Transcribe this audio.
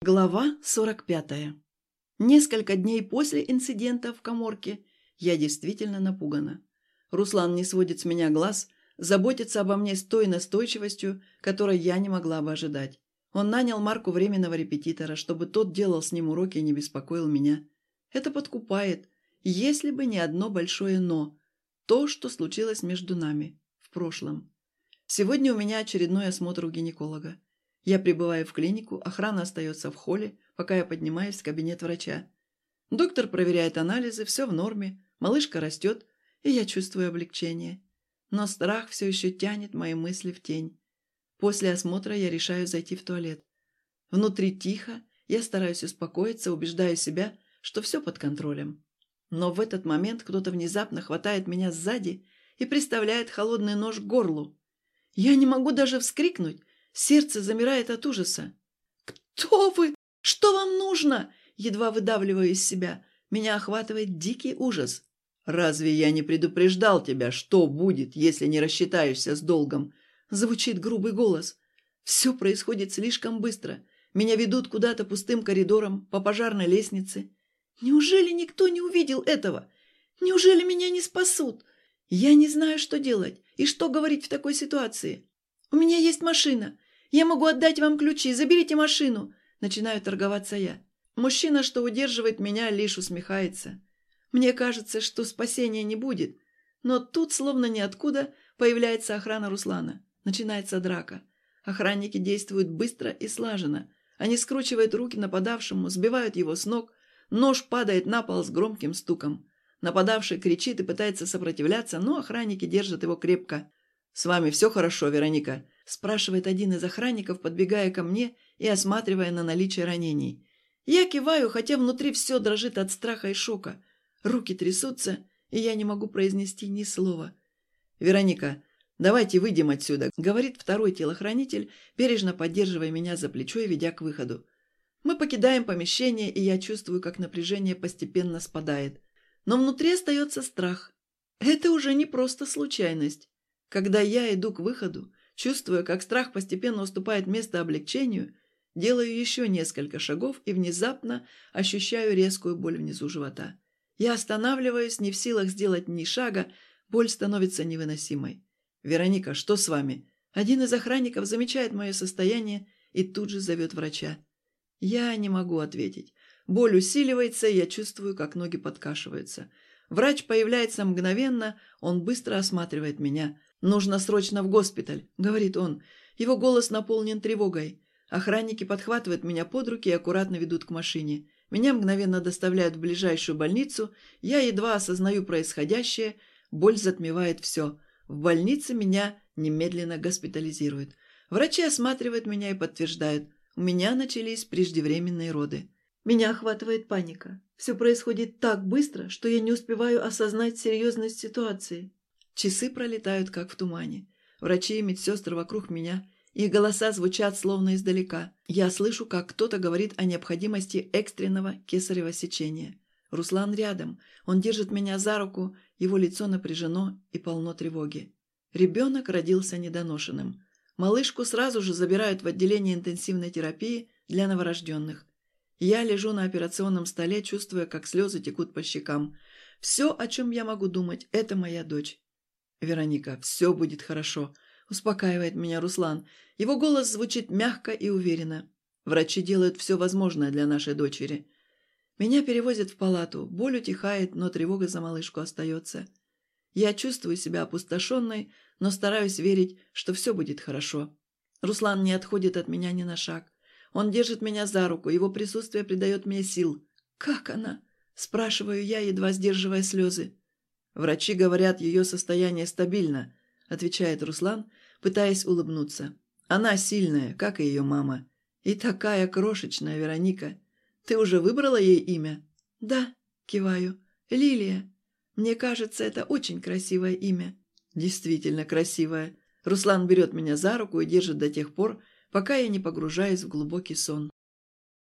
Глава 45. Несколько дней после инцидента в коморке я действительно напугана. Руслан не сводит с меня глаз, заботится обо мне с той настойчивостью, которой я не могла бы ожидать. Он нанял Марку временного репетитора, чтобы тот делал с ним уроки и не беспокоил меня. Это подкупает, если бы не одно большое «но». То, что случилось между нами в прошлом. Сегодня у меня очередной осмотр у гинеколога. Я прибываю в клинику, охрана остается в холле, пока я поднимаюсь в кабинет врача. Доктор проверяет анализы, все в норме, малышка растет, и я чувствую облегчение. Но страх все еще тянет мои мысли в тень. После осмотра я решаю зайти в туалет. Внутри тихо, я стараюсь успокоиться, убеждаю себя, что все под контролем. Но в этот момент кто-то внезапно хватает меня сзади и приставляет холодный нож к горлу. Я не могу даже вскрикнуть, Сердце замирает от ужаса. «Кто вы? Что вам нужно?» Едва выдавливаю из себя. Меня охватывает дикий ужас. «Разве я не предупреждал тебя, что будет, если не рассчитаешься с долгом?» Звучит грубый голос. Все происходит слишком быстро. Меня ведут куда-то пустым коридором, по пожарной лестнице. Неужели никто не увидел этого? Неужели меня не спасут? Я не знаю, что делать и что говорить в такой ситуации. У меня есть машина. «Я могу отдать вам ключи, заберите машину!» Начинаю торговаться я. Мужчина, что удерживает меня, лишь усмехается. Мне кажется, что спасения не будет. Но тут, словно ниоткуда, появляется охрана Руслана. Начинается драка. Охранники действуют быстро и слаженно. Они скручивают руки нападавшему, сбивают его с ног. Нож падает на пол с громким стуком. Нападавший кричит и пытается сопротивляться, но охранники держат его крепко. «С вами все хорошо, Вероника?» спрашивает один из охранников, подбегая ко мне и осматривая на наличие ранений. Я киваю, хотя внутри все дрожит от страха и шока. Руки трясутся, и я не могу произнести ни слова. «Вероника, давайте выйдем отсюда», — говорит второй телохранитель, бережно поддерживая меня за плечо и ведя к выходу. Мы покидаем помещение, и я чувствую, как напряжение постепенно спадает. Но внутри остается страх. Это уже не просто случайность. Когда я иду к выходу, Чувствуя, как страх постепенно уступает место облегчению, делаю еще несколько шагов и внезапно ощущаю резкую боль внизу живота. Я останавливаюсь, не в силах сделать ни шага, боль становится невыносимой. «Вероника, что с вами?» Один из охранников замечает мое состояние и тут же зовет врача. Я не могу ответить. Боль усиливается, и я чувствую, как ноги подкашиваются. Врач появляется мгновенно, он быстро осматривает меня. «Нужно срочно в госпиталь», — говорит он. Его голос наполнен тревогой. Охранники подхватывают меня под руки и аккуратно ведут к машине. Меня мгновенно доставляют в ближайшую больницу. Я едва осознаю происходящее. Боль затмевает все. В больнице меня немедленно госпитализируют. Врачи осматривают меня и подтверждают. У меня начались преждевременные роды. Меня охватывает паника. Все происходит так быстро, что я не успеваю осознать серьезность ситуации. Часы пролетают, как в тумане. Врачи и медсестры вокруг меня. Их голоса звучат словно издалека. Я слышу, как кто-то говорит о необходимости экстренного кесарево сечения. Руслан рядом. Он держит меня за руку, его лицо напряжено и полно тревоги. Ребенок родился недоношенным. Малышку сразу же забирают в отделение интенсивной терапии для новорожденных. Я лежу на операционном столе, чувствуя, как слезы текут по щекам. Все, о чем я могу думать, это моя дочь. «Вероника, все будет хорошо», – успокаивает меня Руслан. Его голос звучит мягко и уверенно. Врачи делают все возможное для нашей дочери. Меня перевозят в палату. Боль утихает, но тревога за малышку остается. Я чувствую себя опустошенной, но стараюсь верить, что все будет хорошо. Руслан не отходит от меня ни на шаг. Он держит меня за руку, его присутствие придает мне сил. «Как она?» – спрашиваю я, едва сдерживая слезы. «Врачи говорят, ее состояние стабильно», – отвечает Руслан, пытаясь улыбнуться. «Она сильная, как и ее мама. И такая крошечная Вероника. Ты уже выбрала ей имя?» «Да», – киваю. «Лилия. Мне кажется, это очень красивое имя». «Действительно красивое». Руслан берет меня за руку и держит до тех пор, пока я не погружаюсь в глубокий сон.